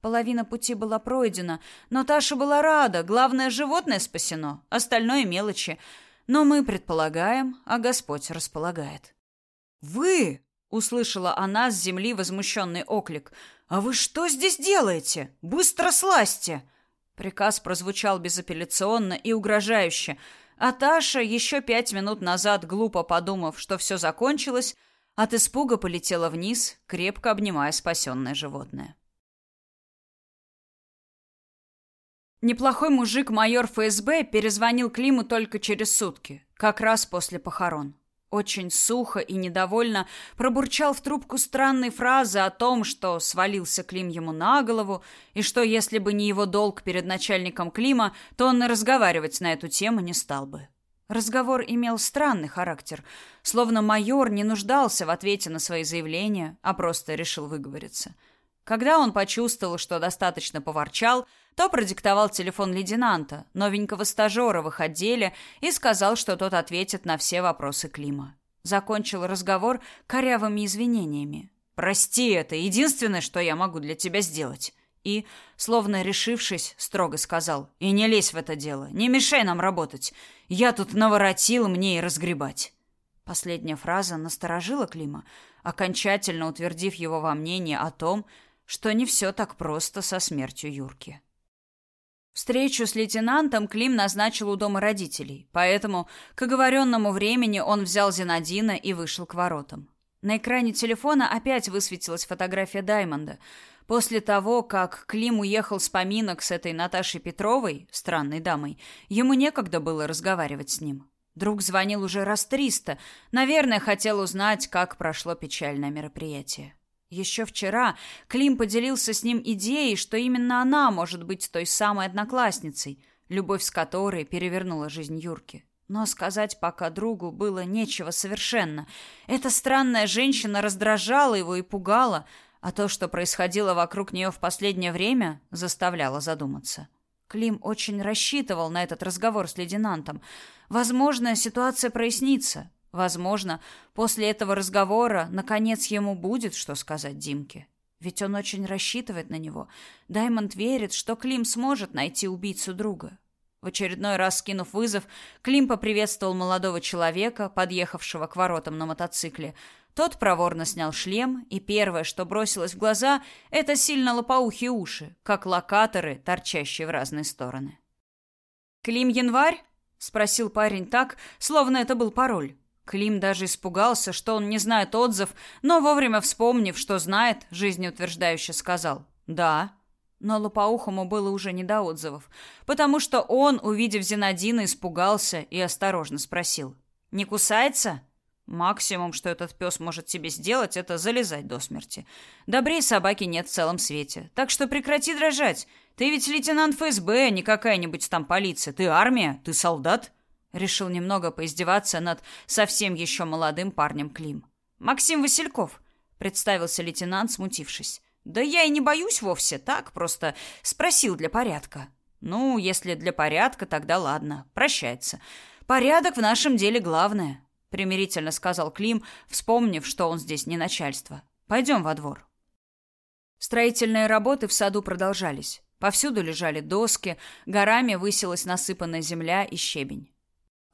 Половина пути была пройдена, но Таша была рада. Главное, животное спасено, остальное мелочи. Но мы предполагаем, а Господь располагает. «Вы!» — услышала она с земли возмущенный оклик. «А вы что здесь делаете? Быстро слазьте!» Приказ прозвучал безапелляционно и угрожающе, а Таша, еще пять минут назад глупо подумав, что все закончилось, от испуга полетела вниз, крепко обнимая спасенное животное. Неплохой мужик майор ФСБ перезвонил Климу только через сутки, как раз после похорон. Очень сухо и недовольно пробурчал в трубку странной фразы о том, что свалился Клим ему на голову, и что если бы не его долг перед начальником Клима, то он и разговаривать на эту тему не стал бы. Разговор имел странный характер, словно майор не нуждался в ответе на свои заявления, а просто решил выговориться. Когда он почувствовал, что достаточно поворчал, то продиктовал телефон лейтенанта, новенького стажера в их отделе, и сказал, что тот ответит на все вопросы Клима. Закончил разговор корявыми извинениями. «Прости, это единственное, что я могу для тебя сделать». И, словно решившись, строго сказал, «И не лезь в это дело, не мешай нам работать. Я тут наворотил, мне и разгребать». Последняя фраза насторожила Клима, окончательно утвердив его во мнении о том, что не все так просто со смертью Юрки. Встречу с лейтенантом Клим назначил у дома родителей, поэтому к оговоренному времени он взял Зинадина и вышел к воротам. На экране телефона опять высветилась фотография Даймонда. После того, как Клим уехал с поминок с этой Наташей Петровой, странной дамой, ему некогда было разговаривать с ним. Друг звонил уже раз триста, наверное, хотел узнать, как прошло печальное мероприятие. Еще вчера Клим поделился с ним идеей, что именно она может быть той самой одноклассницей, любовь с которой перевернула жизнь Юрки. Но сказать пока другу было нечего совершенно. Эта странная женщина раздражала его и пугала, а то, что происходило вокруг нее в последнее время, заставляло задуматься. Клим очень рассчитывал на этот разговор с лейтенантом. Возможно, ситуация прояснится, Возможно, после этого разговора наконец ему будет что сказать Димке. Ведь он очень рассчитывает на него. Даймонд верит, что Клим сможет найти убийцу друга. В очередной раз скинув вызов, Клим поприветствовал молодого человека, подъехавшего к воротам на мотоцикле. Тот проворно снял шлем, и первое, что бросилось в глаза, это сильно лопоухие уши, как локаторы, торчащие в разные стороны. «Клим Январь?» — спросил парень так, словно это был пароль. Клим даже испугался, что он не знает отзыв, но вовремя вспомнив, что знает, жизнеутверждающе сказал «да». Но Лопоухому было уже не до отзывов, потому что он, увидев Зинадина, испугался и осторожно спросил «Не кусается?» Максимум, что этот пес может тебе сделать, это залезать до смерти. Добрей собаки нет в целом свете. Так что прекрати дрожать. Ты ведь лейтенант ФСБ, а не какая-нибудь там полиция. Ты армия, ты солдат. Решил немного поиздеваться над совсем еще молодым парнем Клим. «Максим Васильков», — представился лейтенант, смутившись. «Да я и не боюсь вовсе, так, просто спросил для порядка». «Ну, если для порядка, тогда ладно, прощается. Порядок в нашем деле главное», — примирительно сказал Клим, вспомнив, что он здесь не начальство. «Пойдем во двор». Строительные работы в саду продолжались. Повсюду лежали доски, горами высилась насыпанная земля и щебень.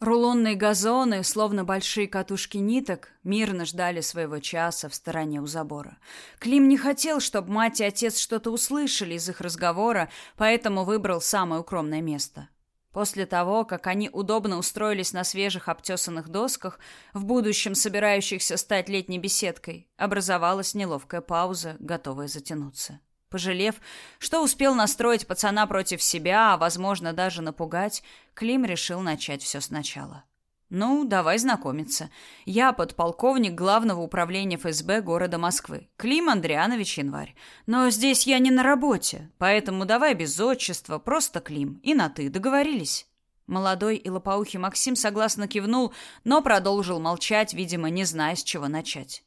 Рулонные газоны, словно большие катушки ниток, мирно ждали своего часа в стороне у забора. Клим не хотел, чтобы мать и отец что-то услышали из их разговора, поэтому выбрал самое укромное место. После того, как они удобно устроились на свежих обтесанных досках, в будущем собирающихся стать летней беседкой, образовалась неловкая пауза, готовая затянуться. Пожалев, что успел настроить пацана против себя, а, возможно, даже напугать, Клим решил начать все сначала. «Ну, давай знакомиться. Я подполковник Главного управления ФСБ города Москвы. Клим Андрианович Январь. Но здесь я не на работе, поэтому давай без отчества, просто Клим. И на «ты». Договорились?» Молодой и лопоухий Максим согласно кивнул, но продолжил молчать, видимо, не зная, с чего начать.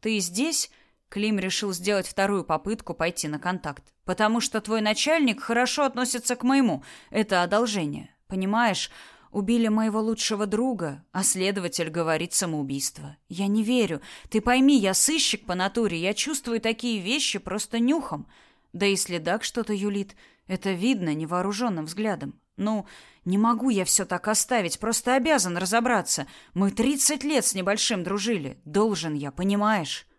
«Ты здесь?» Клим решил сделать вторую попытку пойти на контакт. «Потому что твой начальник хорошо относится к моему. Это одолжение. Понимаешь, убили моего лучшего друга, а следователь говорит самоубийство. Я не верю. Ты пойми, я сыщик по натуре, я чувствую такие вещи просто нюхом. Да и следак что-то юлит. Это видно невооруженным взглядом. Ну, не могу я все так оставить, просто обязан разобраться. Мы тридцать лет с небольшим дружили. Должен я, понимаешь?